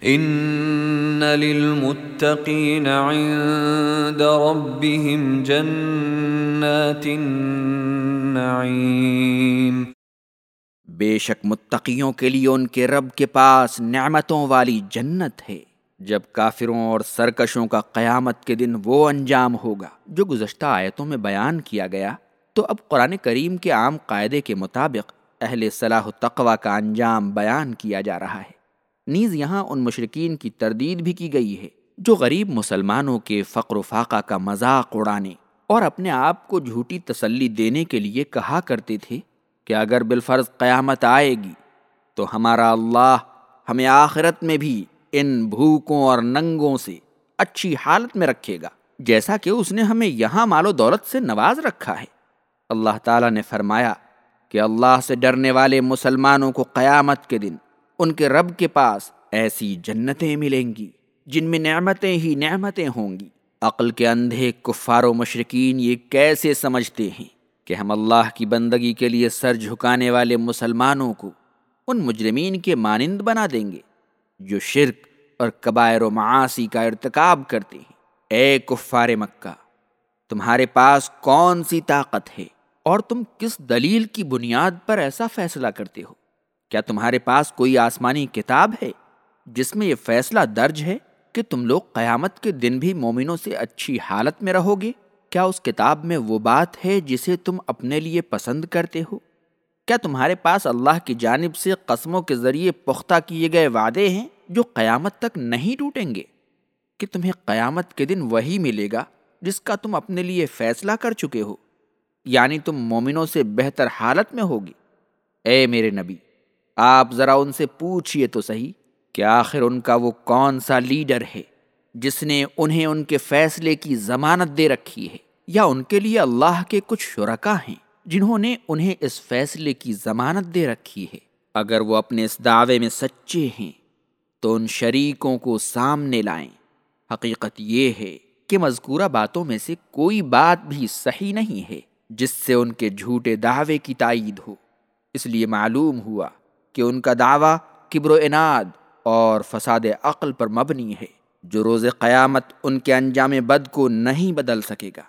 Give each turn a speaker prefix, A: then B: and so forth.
A: ان للمتقین عند ربهم جنات النعیم
B: بے شک متقیوں کے لیے ان کے رب کے پاس نعمتوں والی جنت ہے، جب کافروں اور سرکشوں کا قیامت کے دن وہ انجام ہوگا۔ جو گزشتہ آیتوں میں بیان کیا گیا، تو اب قرآن کریم کے عام قاعدے کے مطابق اہل صلاح و تقوی کا انجام بیان کیا جا رہا ہے۔ نیز یہاں ان مشرقین کی تردید بھی کی گئی ہے، جو غریب مسلمانوں کے فقر و فاقہ کا مذاق اڑانے اور اپنے آپ کو جھوٹی تسلی دینے کے لیے کہا کرتے تھے کہ اگر بالفرض قیامت آئے گی تو ہمارا اللہ ہمیں آخرت میں بھی ان بھوکوں اور ننگوں سے اچھی حالت میں رکھے گا، جیسا کہ اس نے ہمیں یہاں مال و دولت سے نواز رکھا ہے۔ اللہ تعالیٰ نے فرمایا کہ اللہ سے ڈرنے والے مسلمانوں کو قیامت کے دن ان کے رب کے پاس ایسی جنتیں ملیں گی جن میں نعمتیں ہی نعمتیں ہوں گی۔ عقل کے اندھے کفار و مشرقین یہ کیسے سمجھتے ہیں کہ ہم اللہ کی بندگی کے لیے سر جھکانے والے مسلمانوں کو ان مجرمین کے مانند بنا دیں گے جو شرک اور قبائر و معاشی کا ارتکاب کرتے ہیں۔ اے کفار مکہ، تمہارے پاس کون سی طاقت ہے اور تم کس دلیل کی بنیاد پر ایسا فیصلہ کرتے ہو؟ کیا تمہارے پاس کوئی آسمانی کتاب ہے جس میں یہ فیصلہ درج ہے کہ تم لوگ قیامت کے دن بھی مومنوں سے اچھی حالت میں رہو گے؟ کیا اس کتاب میں وہ بات ہے جسے تم اپنے لیے پسند کرتے ہو؟ کیا تمہارے پاس اللہ کی جانب سے قسموں کے ذریعے پختہ کیے گئے وعدے ہیں جو قیامت تک نہیں ٹوٹیں گے؟ کہ تمہیں قیامت کے دن وہی ملے گا جس کا تم اپنے لیے فیصلہ کر چکے ہو؟ یعنی تم مومنوں سے بہتر حالت میں ہوگی اے میرے نبی آپ ذرا ان سے پوچھئے تو صحیح کہ آخر ان کا وہ کون سا لیڈر ہے جس نے انہیں ان کے فیصلے کی ضمانت دے رکھی ہے یا ان کے لیے اللہ کے کچھ شرکا ہیں جنہوں نے انہیں اس فیصلے کی ضمانت دے رکھی ہے؟ اگر وہ اپنے اس دعوے میں سچے ہیں تو ان شریکوں کو سامنے لائیں۔ حقیقت یہ ہے کہ مذکورہ باتوں میں سے کوئی بات بھی صحیح نہیں ہے جس سے ان کے جھوٹے دعوے کی تائید ہو۔ اس لیے معلوم ہوا کہ ان کا دعویٰ کبر و اناد اور فساد عقل پر مبنی ہے، جو روز قیامت ان کے انجام بد کو نہیں بدل سکے گا۔